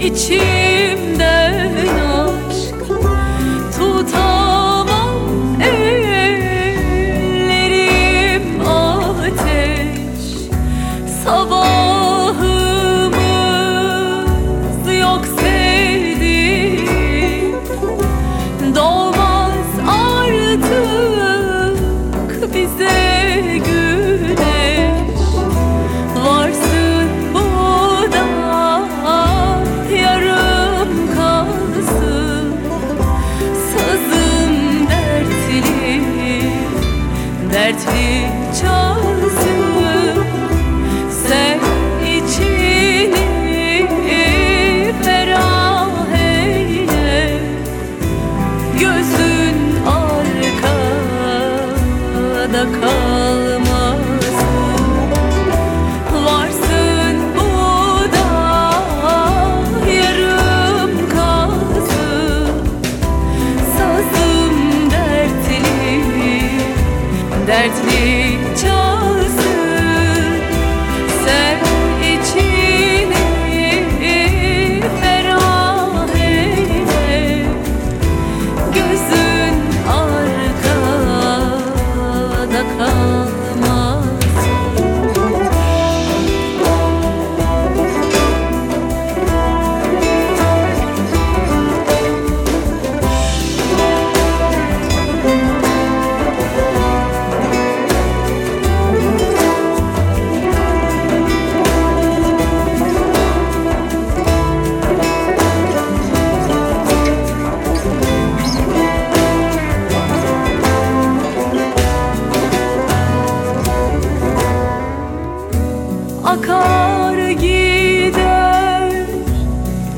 için. dertli çözümü Sen içini ferah eyle Gözün arkada kal. dertli çağız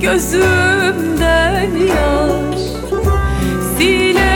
gözümden yaş Sile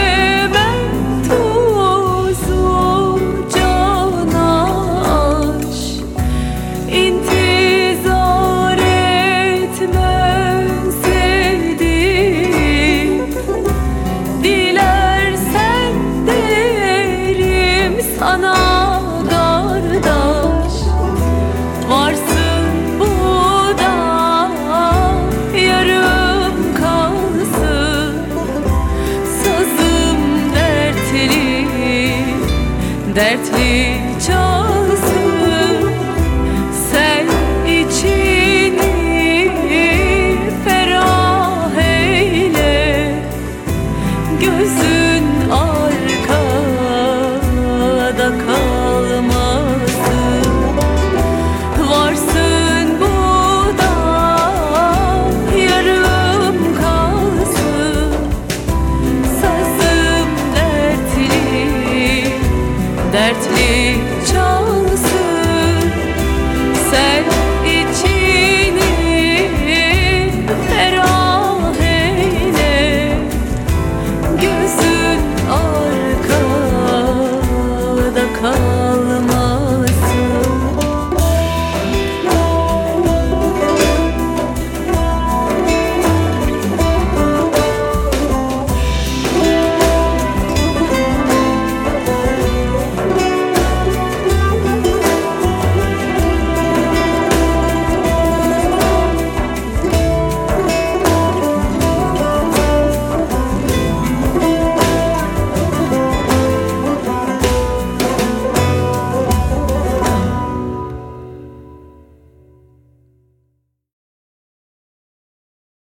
dertli çok dertli.